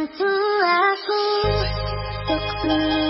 tentu aku Untuk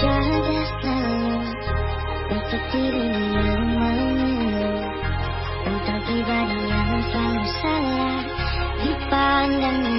jaga selalu Untuk dirimu yang mengeluh Untuk ibadah yang selalu salah Dipandang